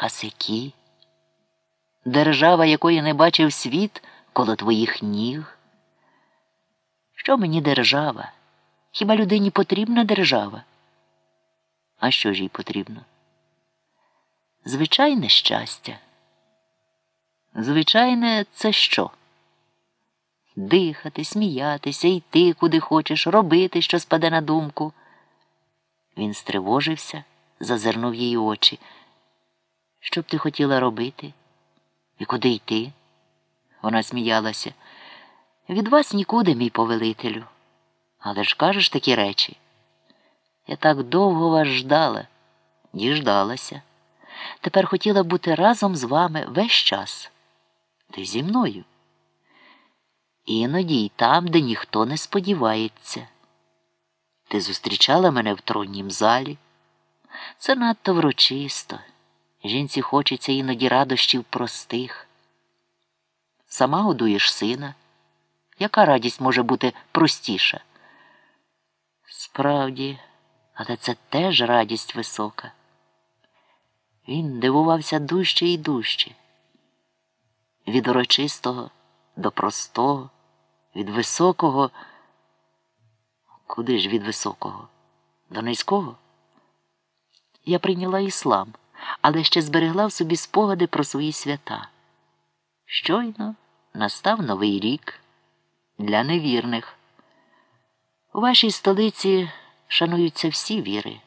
Хасики, держава, якої не бачив світ коло твоїх ніг. Що мені держава? Хіба людині потрібна держава? А що ж їй потрібно? Звичайне щастя. Звичайне, це що? Дихати, сміятися, йти, куди хочеш, робити, що спаде на думку. Він стривожився, зазирнув її очі. Що б ти хотіла робити? І куди йти? Вона сміялася. Від вас нікуди, мій повелителю. Але ж кажеш такі речі. Я так довго вас ждала, діждалася. Тепер хотіла бути разом з вами весь час. Ти зі мною. Іноді й там, де ніхто не сподівається. Ти зустрічала мене в троннім залі. Це надто врочисто. Жінці хочеться іноді радощів простих. Сама годуєш сина. Яка радість може бути простіша? Справді, але це теж радість висока. Він дивувався дужче і дужче. Від урочистого до простого, від високого. Куди ж від високого? До низького? Я прийняла іслам, але ще зберегла в собі спогади про свої свята. Щойно настав новий рік для невірних. У вашій столиці шануються всі віри.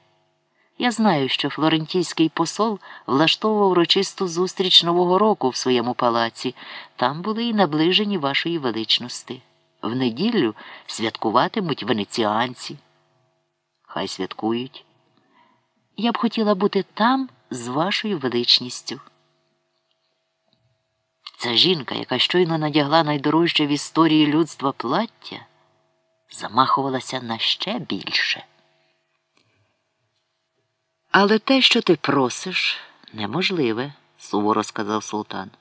Я знаю, що флорентійський посол влаштовував урочисту зустріч Нового року в своєму палаці. Там були і наближені вашої величності. В неділю святкуватимуть венеціанці. Хай святкують. Я б хотіла бути там з вашою величністю. Ця жінка, яка щойно надягла найдорожче в історії людства плаття, замахувалася на ще більше. Але те, що ти просиш, неможливе, суворо сказав султан.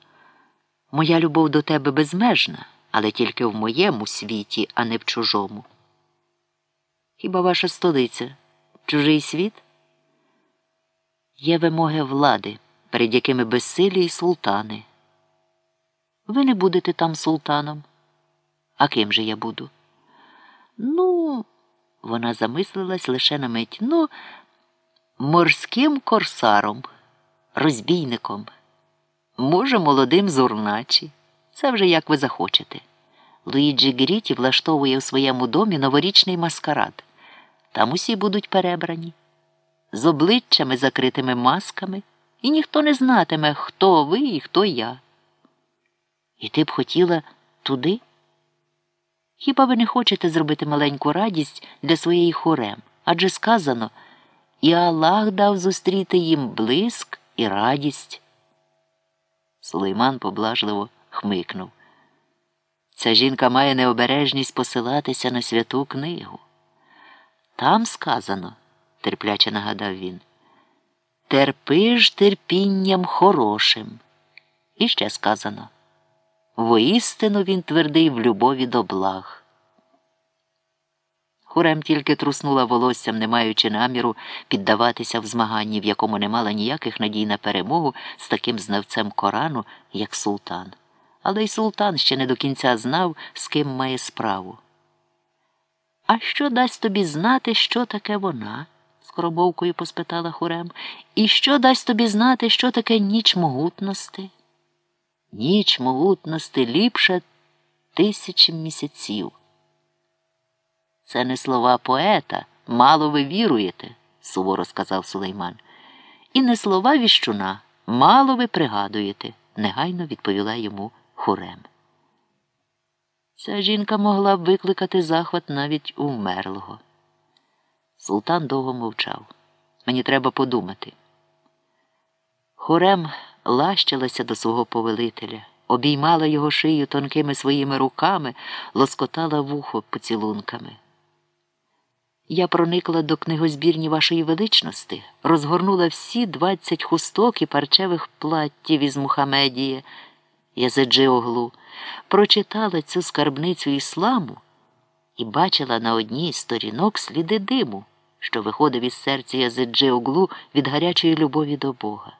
Моя любов до тебе безмежна, але тільки в моєму світі, а не в чужому. Хіба ваша столиця чужий світ? Є вимоги влади, перед якими безсилі й султани. Ви не будете там султаном. А ким же я буду? Ну, вона замислилась лише на мить. Ну, морським корсаром, розбійником, може, молодим зурначі. Це вже як ви захочете. Луїджі Гріті влаштовує у своєму домі новорічний маскарад. Там усі будуть перебрані, з обличчями закритими масками, і ніхто не знатиме, хто ви і хто я. І ти б хотіла туди? Хіба ви не хочете зробити маленьку радість для своєї хорем? Адже сказано, і Аллах дав зустріти їм блиск і радість. Сулейман поблажливо хмикнув. Ця жінка має необережність посилатися на святу книгу. Там сказано, терпляче нагадав він, терпи ж терпінням хорошим. І ще сказано. Воістину він твердий в любові до благ. Хурем тільки труснула волоссям, не маючи наміру піддаватися в змаганні, в якому не мала ніяких надій на перемогу з таким знавцем Корану, як султан. Але й султан ще не до кінця знав, з ким має справу. А що дасть тобі знати, що таке вона? Скоробовкою поспитала Хурем. І що дасть тобі знати, що таке ніч могутності? Ніч могутності ліпше тисячі місяців. Це не слова поета, мало ви віруєте, суворо сказав Сулейман. І не слова віщуна, мало ви пригадуєте, негайно відповіла йому Хурем. Ця жінка могла б викликати захват навіть у вмерлого. Султан довго мовчав. Мені треба подумати. Хурем лащилася до свого повелителя, обіймала його шию тонкими своїми руками, лоскотала вухо поцілунками. Я проникла до книгозбірні вашої величності, розгорнула всі двадцять хусток і парчевих платтів із Мухамедії, Язиджи оглу, прочитала цю скарбницю ісламу і бачила на одній сторінок сліди диму, що виходив із серця Язиджи углу від гарячої любові до Бога.